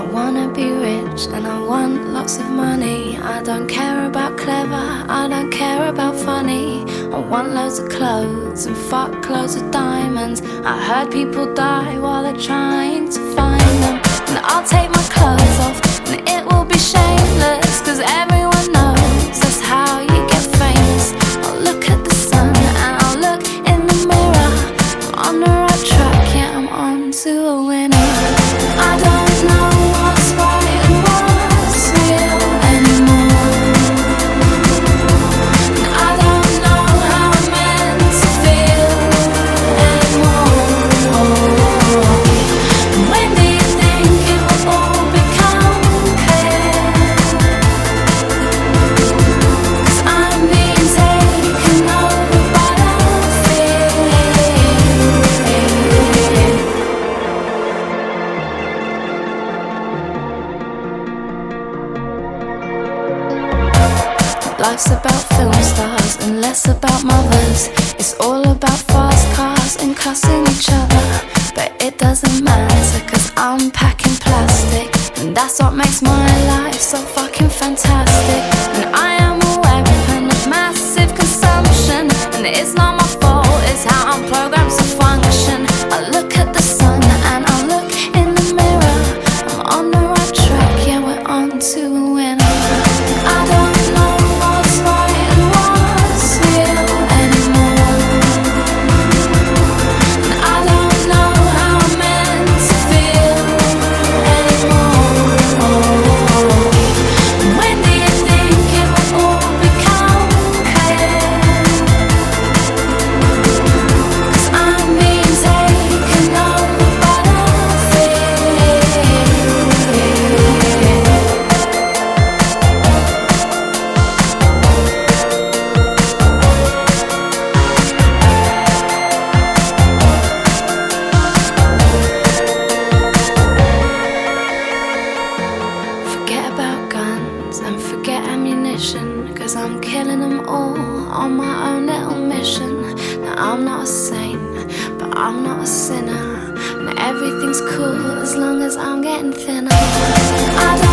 wanna be rich and I want lots of money. I don't care about clever, I don't care about funny. I want loads of clothes and fuck loads of diamonds. I heard people die while they're trying to find them. And I'll take my clothes off and it will be shameless, cause everyone knows that's how you get famous. I'll look at the sun and I'll look in the mirror. I'm on the right track, yeah, I'm on to a winner. Life's about film stars and less about mothers. It's all about fast cars and cussing each other. But it doesn't matter cause I'm packing plastic. And that's what makes my life so fucking fantastic. And on my own little mission. Now I'm not a saint, but I'm not a sinner. And everything's cool as long as I'm getting thinner.